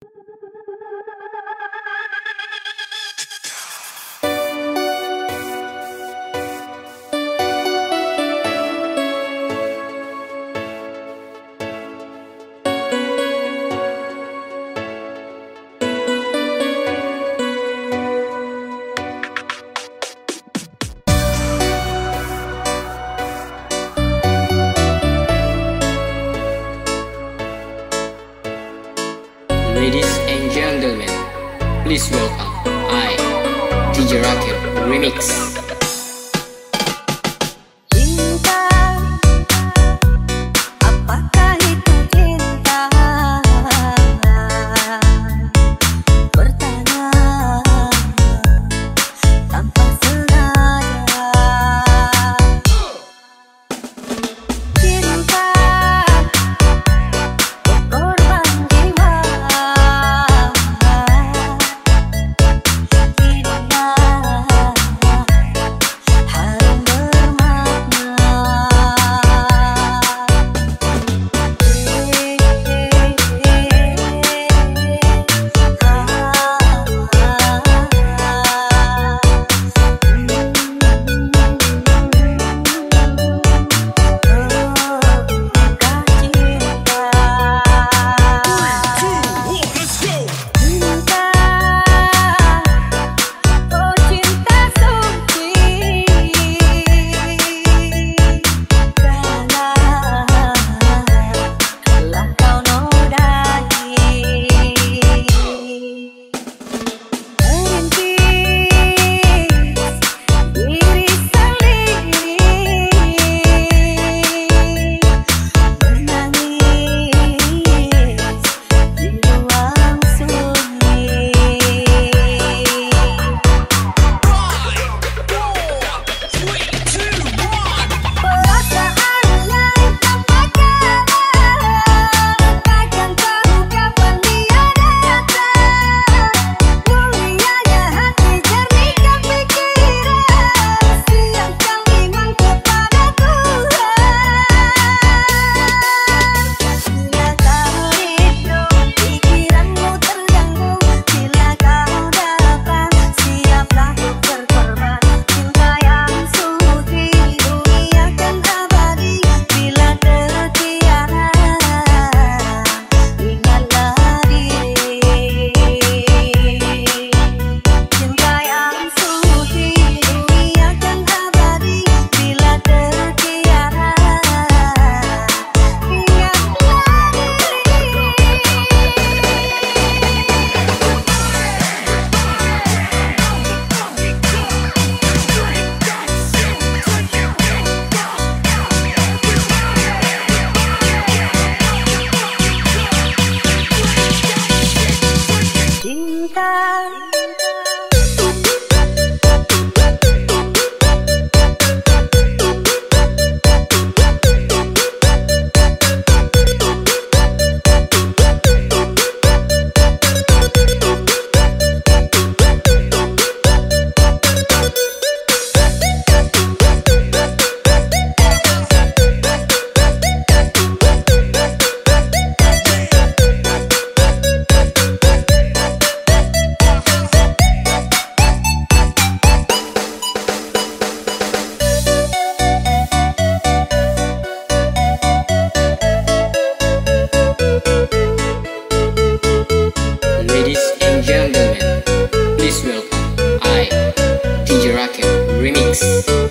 Ladies please welcome I, DJ Rakel Remix. Mix.